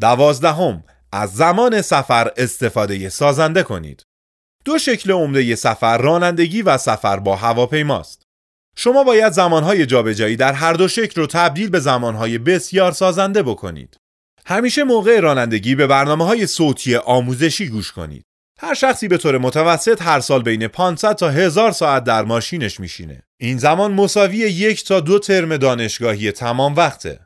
دوازدهم از زمان سفر استفاده سازنده کنید. دو شکل عمده سفر رانندگی و سفر با هواپیماست. شما باید زمانهای جابجایی در هر دو شکل رو تبدیل به زمانهای بسیار سازنده بکنید. همیشه موقع رانندگی به برنامه های صوتی آموزشی گوش کنید. هر شخصی به طور متوسط هر سال بین 500 تا 1000 ساعت در ماشینش میشینه. این زمان مساوی یک تا دو ترم دانشگاهی تمام وقته.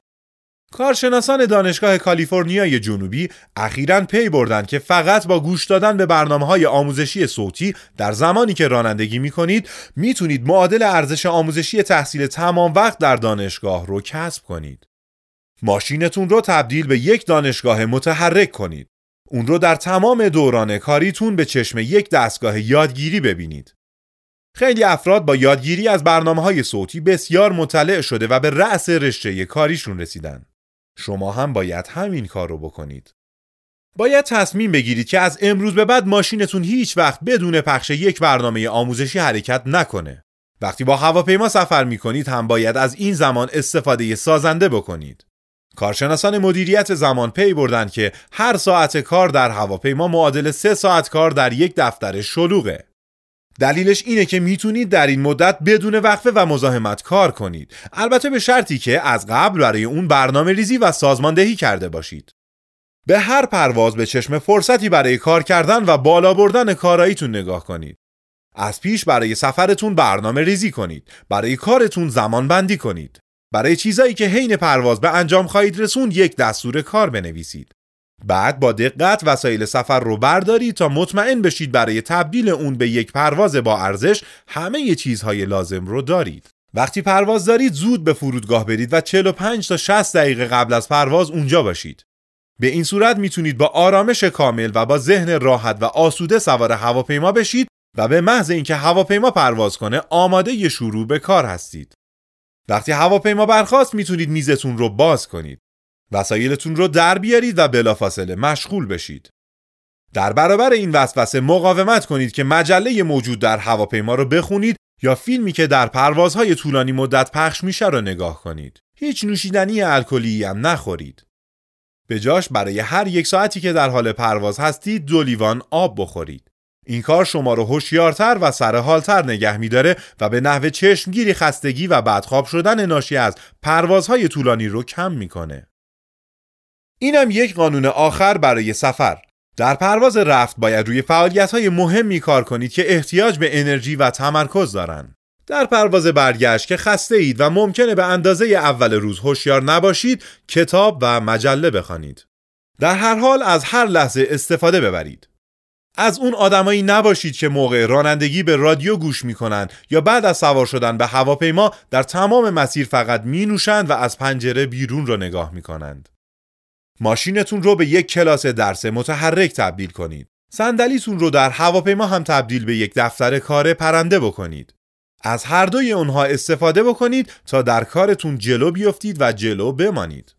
کارشناسان دانشگاه کالیفرنیای جنوبی اخیرا پی بردن که فقط با گوش دادن به برنامه های آموزشی صوتی در زمانی که رانندگی می کنید می‌تونید معادل ارزش آموزشی تحصیل تمام وقت در دانشگاه رو کسب کنید. ماشینتون رو تبدیل به یک دانشگاه متحرک کنید. اون رو در تمام دوران کاریتون به چشم یک دستگاه یادگیری ببینید. خیلی افراد با یادگیری از برنامه های صوتی بسیار مطلع شده و به رأس رشته کاریشون رسیدن. شما هم باید همین کار رو بکنید. باید تصمیم بگیرید که از امروز به بعد ماشینتون هیچ وقت بدون پخش یک برنامه آموزشی حرکت نکنه. وقتی با هواپیما سفر می کنید هم باید از این زمان استفاده سازنده بکنید. کارشناسان مدیریت زمان پی بردن که هر ساعت کار در هواپیما معادل سه ساعت کار در یک دفتر شلوغه. دلیلش اینه که می‌تونید در این مدت بدون وقفه و مزاحمت کار کنید. البته به شرطی که از قبل برای اون برنامه ریزی و سازماندهی کرده باشید. به هر پرواز به چشم فرصتی برای کار کردن و بالا بردن کاراییتون نگاه کنید. از پیش برای سفرتون برنامه ریزی کنید. برای کارتون زمان بندی کنید. برای چیزایی که حین پرواز به انجام خواهید رسون یک دستور کار بنویسید. بعد با دقت وسایل سفر رو بردارید تا مطمئن بشید برای تبدیل اون به یک پرواز با ارزش همه چیزهای لازم رو دارید. وقتی پرواز دارید زود به فرودگاه برید و 45 تا 60 دقیقه قبل از پرواز اونجا باشید. به این صورت می‌تونید با آرامش کامل و با ذهن راحت و آسوده سوار هواپیما بشید و به محض اینکه هواپیما پرواز کنه آماده ی شروع به کار هستید. وقتی هواپیما برخواست می‌تونید میزتون رو باز کنید. وسایلتون رو در بیارید و بلافاصله مشغول بشید. در برابر این وسوسه مقاومت کنید که مجله موجود در هواپیما رو بخونید یا فیلمی که در پروازهای طولانی مدت پخش میشه رو نگاه کنید. هیچ نوشیدنی الکلی هم نخورید. به جاش برای هر یک ساعتی که در حال پرواز هستید دو لیوان آب بخورید. این کار شما رو هوشیارتر و سرحالتر نگه میداره و به نحو چشمگیری خستگی و بدخواب شدن ناشی از پروازهای طولانی رو کم می‌کنه. اینم یک قانون آخر برای سفر در پرواز رفت باید روی فعالیت های مهمی کار کنید که احتیاج به انرژی و تمرکز دارند. در پرواز برگشت که خسته اید و ممکنه به اندازه اول روز هوشیار نباشید کتاب و مجله بخوانید. در هر حال از هر لحظه استفاده ببرید. از اون آدمایی نباشید که موقع رانندگی به رادیو گوش می‌کنند یا بعد از سوار شدن به هواپیما در تمام مسیر فقط می نوشند و از پنجره بیرون را نگاه می کنند. ماشینتون رو به یک کلاس درس متحرک تبدیل کنید. صندلیتون رو در هواپیما هم تبدیل به یک دفتر کار پرنده بکنید. از هر دوی اونها استفاده بکنید تا در کارتون جلو بیفتید و جلو بمانید.